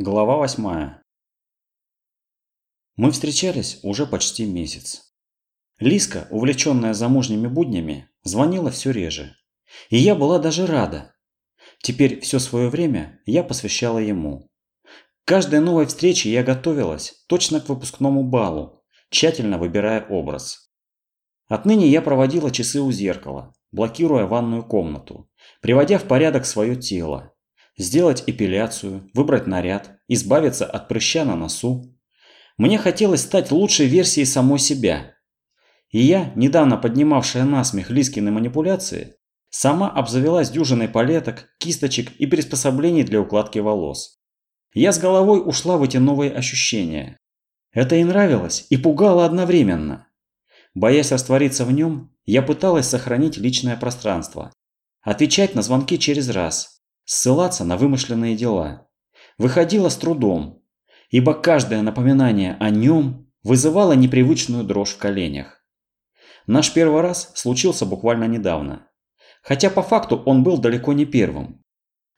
Глава восьмая. Мы встречались уже почти месяц. Лиска, увлеченная замужними буднями, звонила все реже. И я была даже рада. Теперь все свое время я посвящала ему. К каждой новой встрече я готовилась точно к выпускному балу, тщательно выбирая образ. Отныне я проводила часы у зеркала, блокируя ванную комнату, приводя в порядок свое тело, сделать эпиляцию, выбрать наряд, избавиться от прыща на носу. Мне хотелось стать лучшей версией самой себя. И я, недавно поднимавшая насмех Лискины манипуляции, сама обзавелась дюжиной палеток, кисточек и приспособлений для укладки волос. Я с головой ушла в эти новые ощущения. Это и нравилось, и пугало одновременно. Боясь раствориться в нем, я пыталась сохранить личное пространство. Отвечать на звонки через раз, ссылаться на вымышленные дела. Выходило с трудом, ибо каждое напоминание о нем вызывало непривычную дрожь в коленях. Наш первый раз случился буквально недавно. Хотя по факту он был далеко не первым.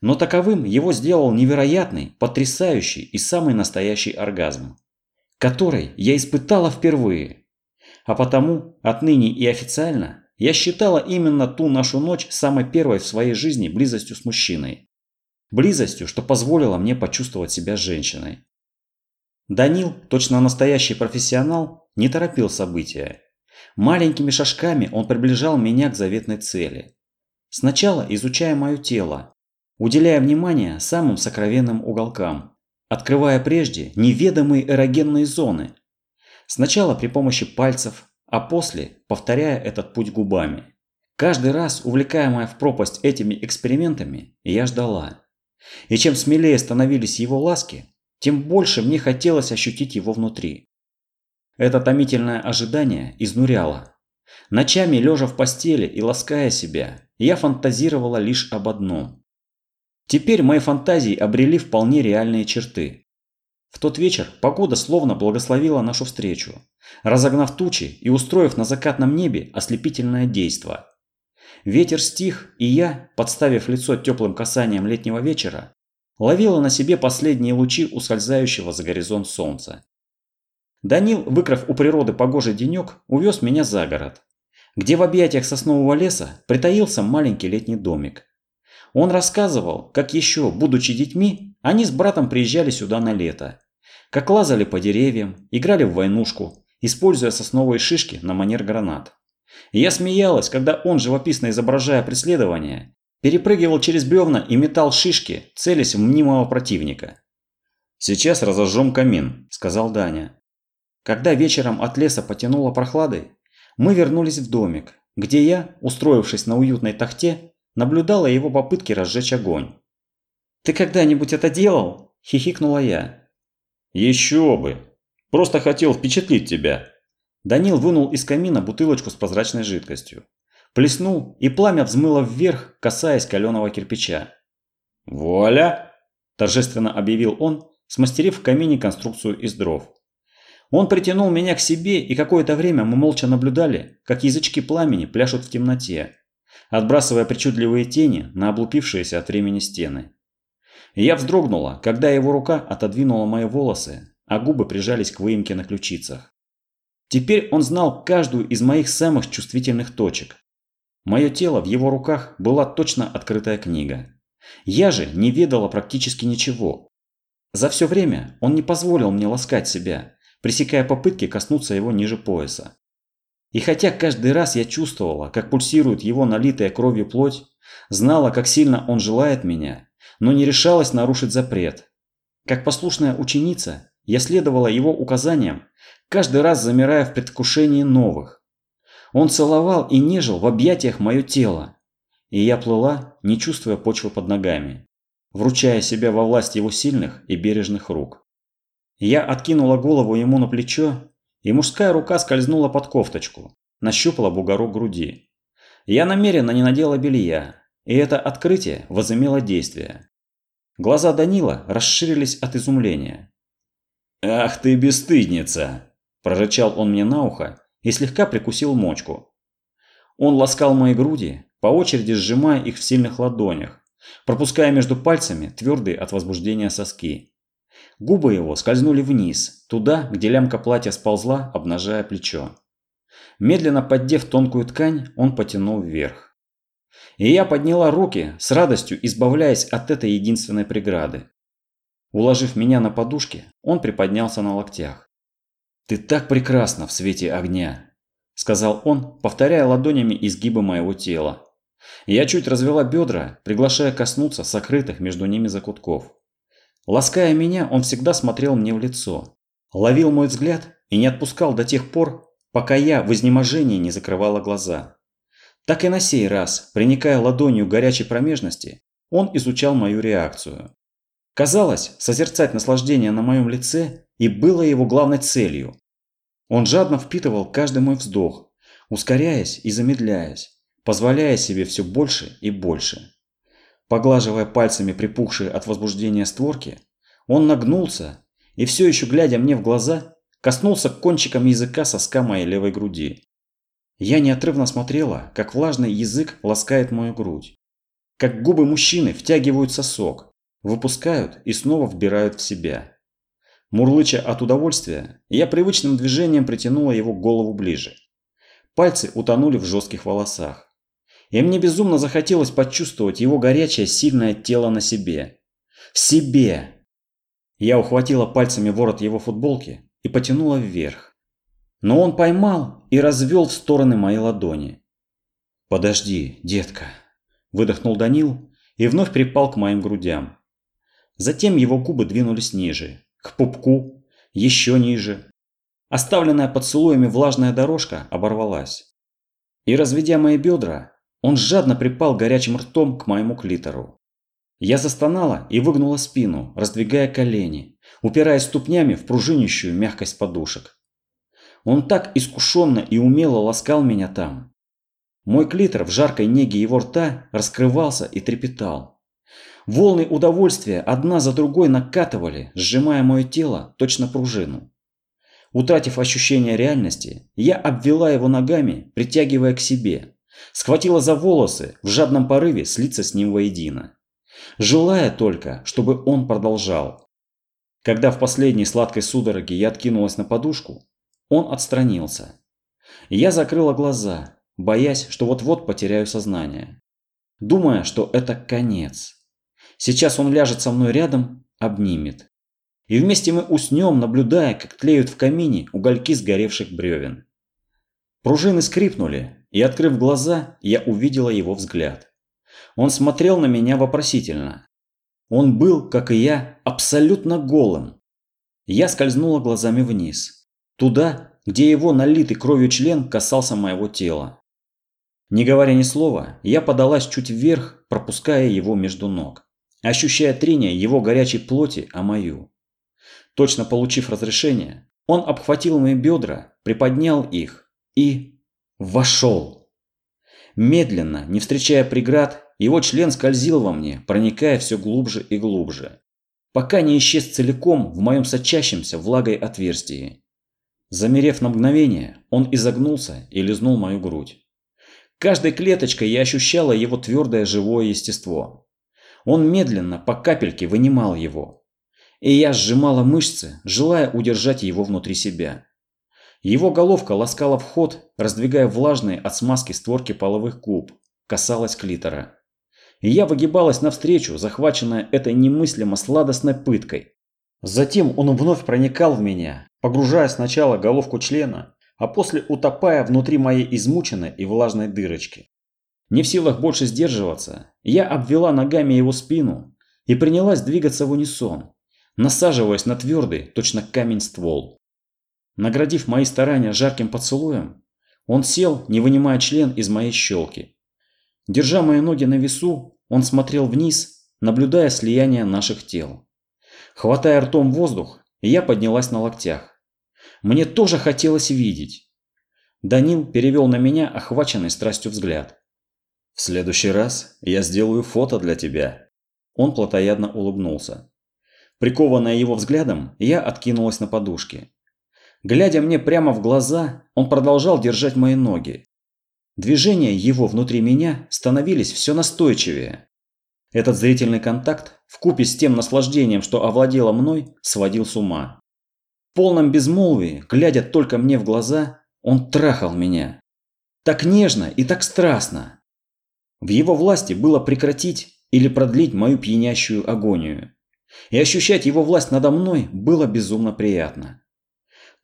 Но таковым его сделал невероятный, потрясающий и самый настоящий оргазм, который я испытала впервые. А потому отныне и официально я считала именно ту нашу ночь самой первой в своей жизни близостью с мужчиной. Близостью, что позволило мне почувствовать себя женщиной. Данил, точно настоящий профессионал, не торопил события. Маленькими шажками он приближал меня к заветной цели. Сначала изучая мое тело, уделяя внимание самым сокровенным уголкам, открывая прежде неведомые эрогенные зоны. Сначала при помощи пальцев, а после повторяя этот путь губами. Каждый раз, увлекаемая в пропасть этими экспериментами, я ждала. И чем смелее становились его ласки, тем больше мне хотелось ощутить его внутри. Это томительное ожидание изнуряло. Ночами, лежа в постели и лаская себя, я фантазировала лишь об одном. Теперь мои фантазии обрели вполне реальные черты. В тот вечер погода словно благословила нашу встречу, разогнав тучи и устроив на закатном небе ослепительное действо. Ветер стих, и я, подставив лицо теплым касанием летнего вечера, ловила на себе последние лучи ускользающего за горизонт солнца. Данил, выкрав у природы погожий денек, увез меня за город, где в объятиях соснового леса притаился маленький летний домик. Он рассказывал, как еще, будучи детьми, они с братом приезжали сюда на лето. Как лазали по деревьям, играли в войнушку, используя сосновые шишки на манер гранат. Я смеялась, когда он, живописно изображая преследование, перепрыгивал через бревна и метал шишки, целясь в мнимого противника. «Сейчас разожжем камин», – сказал Даня. Когда вечером от леса потянуло прохладой, мы вернулись в домик, где я, устроившись на уютной тахте, наблюдала его попытки разжечь огонь. «Ты когда-нибудь это делал?» – хихикнула я. «Еще бы! Просто хотел впечатлить тебя!» Данил вынул из камина бутылочку с прозрачной жидкостью. Плеснул, и пламя взмыло вверх, касаясь каленого кирпича. «Вуаля!» – торжественно объявил он, смастерив в камине конструкцию из дров. Он притянул меня к себе, и какое-то время мы молча наблюдали, как язычки пламени пляшут в темноте, отбрасывая причудливые тени на облупившиеся от времени стены. я вздрогнула, когда его рука отодвинула мои волосы, а губы прижались к выемке на ключицах. Теперь он знал каждую из моих самых чувствительных точек. Мое тело в его руках была точно открытая книга. Я же не ведала практически ничего. За все время он не позволил мне ласкать себя, пресекая попытки коснуться его ниже пояса. И хотя каждый раз я чувствовала, как пульсирует его налитая кровью плоть, знала, как сильно он желает меня, но не решалась нарушить запрет. Как послушная ученица, я следовала его указаниям, каждый раз замирая в предвкушении новых. Он целовал и нежил в объятиях мое тело, и я плыла, не чувствуя почвы под ногами, вручая себя во власть его сильных и бережных рук. Я откинула голову ему на плечо и мужская рука скользнула под кофточку, нащупала бугорок груди. Я намеренно не надела белья, и это открытие возымело действие. Глаза Данила расширились от изумления. «Ах ты бесстыдница!» – прорычал он мне на ухо и слегка прикусил мочку. Он ласкал мои груди, по очереди сжимая их в сильных ладонях, пропуская между пальцами твердые от возбуждения соски. Губы его скользнули вниз, туда, где лямка платья сползла, обнажая плечо. Медленно поддев тонкую ткань, он потянул вверх. И я подняла руки, с радостью избавляясь от этой единственной преграды. Уложив меня на подушке, он приподнялся на локтях. «Ты так прекрасна в свете огня!» – сказал он, повторяя ладонями изгибы моего тела. Я чуть развела бедра, приглашая коснуться сокрытых между ними закутков. Лаская меня, он всегда смотрел мне в лицо, ловил мой взгляд и не отпускал до тех пор, пока я в изнеможении не закрывала глаза. Так и на сей раз, приникая ладонью горячей промежности, он изучал мою реакцию. Казалось, созерцать наслаждение на моем лице и было его главной целью. Он жадно впитывал каждый мой вздох, ускоряясь и замедляясь, позволяя себе все больше и больше. Поглаживая пальцами припухшие от возбуждения створки, он нагнулся и все еще глядя мне в глаза, коснулся кончиком языка соска моей левой груди. Я неотрывно смотрела, как влажный язык ласкает мою грудь, как губы мужчины втягивают сосок, выпускают и снова вбирают в себя. Мурлыча от удовольствия, я привычным движением притянула его голову ближе. Пальцы утонули в жестких волосах. И мне безумно захотелось почувствовать его горячее, сильное тело на себе. В себе! Я ухватила пальцами ворот его футболки и потянула вверх. Но он поймал и развел в стороны мои ладони. «Подожди, детка», – выдохнул Данил и вновь припал к моим грудям. Затем его губы двинулись ниже, к пупку, еще ниже. Оставленная поцелуями влажная дорожка оборвалась. И разведя мои бедра, он жадно припал горячим ртом к моему клитору. Я застонала и выгнула спину, раздвигая колени, упираясь ступнями в пружинищую мягкость подушек. Он так искушенно и умело ласкал меня там. Мой клитор в жаркой неге его рта раскрывался и трепетал. Волны удовольствия одна за другой накатывали, сжимая мое тело точно пружину. Утратив ощущение реальности, я обвела его ногами, притягивая к себе. Схватила за волосы, в жадном порыве слиться с ним воедино. Желая только, чтобы он продолжал. Когда в последней сладкой судороге я откинулась на подушку, он отстранился. Я закрыла глаза, боясь, что вот-вот потеряю сознание. Думая, что это конец. Сейчас он ляжет со мной рядом, обнимет. И вместе мы уснем, наблюдая, как тлеют в камине угольки сгоревших бревен. Пружины скрипнули, и, открыв глаза, я увидела его взгляд. Он смотрел на меня вопросительно. Он был, как и я, абсолютно голым. Я скользнула глазами вниз. Туда, где его налитый кровью член касался моего тела. Не говоря ни слова, я подалась чуть вверх, пропуская его между ног ощущая трение его горячей плоти о мою. Точно получив разрешение, он обхватил мои бедра, приподнял их и... вошел. Медленно, не встречая преград, его член скользил во мне, проникая все глубже и глубже, пока не исчез целиком в моем сочащемся влагой отверстии. Замерев на мгновение, он изогнулся и лизнул мою грудь. Каждой клеточкой я ощущала его твердое живое естество. Он медленно, по капельке вынимал его. И я сжимала мышцы, желая удержать его внутри себя. Его головка ласкала вход, раздвигая влажные от смазки створки половых губ, касалась клитора. И я выгибалась навстречу, захваченная этой немыслимо сладостной пыткой. Затем он вновь проникал в меня, погружая сначала головку члена, а после утопая внутри моей измученной и влажной дырочки. Не в силах больше сдерживаться, я обвела ногами его спину и принялась двигаться в унисон, насаживаясь на твердый, точно камень ствол. Наградив мои старания жарким поцелуем, он сел, не вынимая член из моей щелки. Держа мои ноги на весу, он смотрел вниз, наблюдая слияние наших тел. Хватая ртом воздух, я поднялась на локтях. Мне тоже хотелось видеть. Данил перевел на меня охваченный страстью взгляд. «В следующий раз я сделаю фото для тебя». Он плотоядно улыбнулся. Прикованная его взглядом, я откинулась на подушке. Глядя мне прямо в глаза, он продолжал держать мои ноги. Движения его внутри меня становились все настойчивее. Этот зрительный контакт, вкупе с тем наслаждением, что овладело мной, сводил с ума. В полном безмолвии, глядя только мне в глаза, он трахал меня. Так нежно и так страстно. В его власти было прекратить или продлить мою пьянящую агонию. И ощущать его власть надо мной было безумно приятно.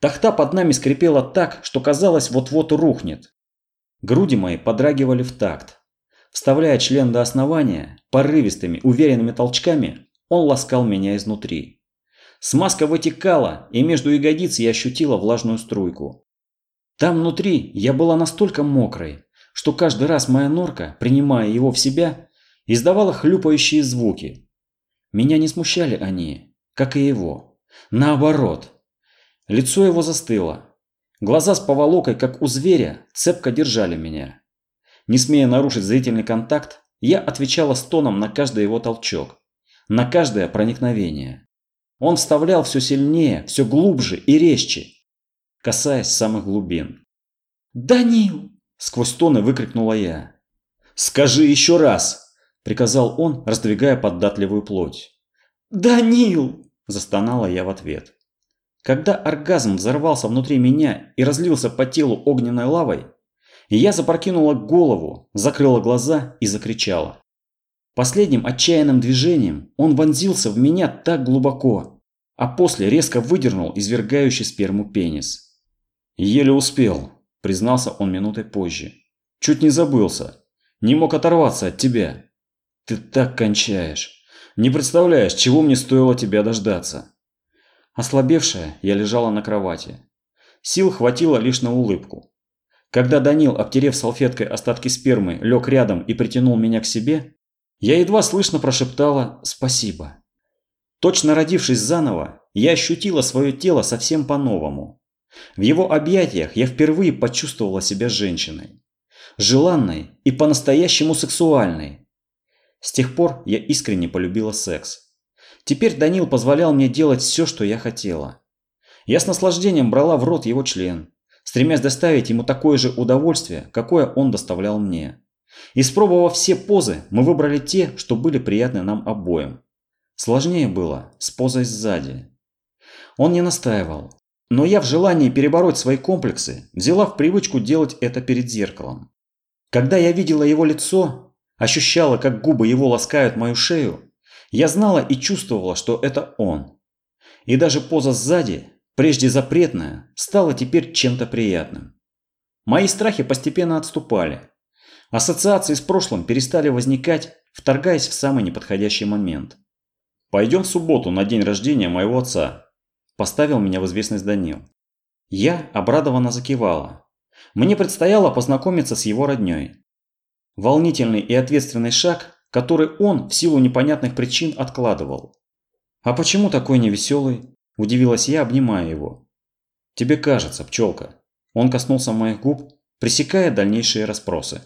Тахта под нами скрипела так, что казалось вот-вот рухнет. Груди мои подрагивали в такт. Вставляя член до основания, порывистыми, уверенными толчками, он ласкал меня изнутри. Смазка вытекала, и между ягодиц я ощутила влажную струйку. Там внутри я была настолько мокрой, что каждый раз моя норка, принимая его в себя, издавала хлюпающие звуки. Меня не смущали они, как и его. Наоборот. Лицо его застыло. Глаза с поволокой, как у зверя, цепко держали меня. Не смея нарушить зрительный контакт, я отвечала стоном на каждый его толчок, на каждое проникновение. Он вставлял все сильнее, все глубже и резче, касаясь самых глубин. «Данил!» – сквозь стоны выкрикнула я. «Скажи еще раз!» – приказал он, раздвигая податливую плоть. «Данил!» – застонала я в ответ. Когда оргазм взорвался внутри меня и разлился по телу огненной лавой, я запрокинула голову, закрыла глаза и закричала. Последним отчаянным движением он вонзился в меня так глубоко, а после резко выдернул извергающий сперму пенис. «Еле успел», – признался он минутой позже. «Чуть не забылся. Не мог оторваться от тебя. Ты так кончаешь. Не представляешь, чего мне стоило тебя дождаться». Ослабевшая, я лежала на кровати. Сил хватило лишь на улыбку. Когда Данил, обтерев салфеткой остатки спермы, лег рядом и притянул меня к себе, я едва слышно прошептала «спасибо». Точно родившись заново, я ощутила свое тело совсем по-новому. В его объятиях я впервые почувствовала себя женщиной. Желанной и по-настоящему сексуальной. С тех пор я искренне полюбила секс. Теперь Данил позволял мне делать все, что я хотела. Я с наслаждением брала в рот его член, стремясь доставить ему такое же удовольствие, какое он доставлял мне. Испробовав все позы, мы выбрали те, что были приятны нам обоим. Сложнее было с позой сзади. Он не настаивал, но я в желании перебороть свои комплексы взяла в привычку делать это перед зеркалом. Когда я видела его лицо, ощущала, как губы его ласкают мою шею, я знала и чувствовала, что это он. И даже поза сзади прежде запретное, стало теперь чем-то приятным. Мои страхи постепенно отступали. Ассоциации с прошлым перестали возникать, вторгаясь в самый неподходящий момент. «Пойдем в субботу на день рождения моего отца», – поставил меня в известность Данил. Я обрадованно закивала. Мне предстояло познакомиться с его роднёй. Волнительный и ответственный шаг, который он в силу непонятных причин откладывал. «А почему такой невеселый?» – удивилась я, обнимая его. «Тебе кажется, пчелка». Он коснулся моих губ, пресекая дальнейшие расспросы.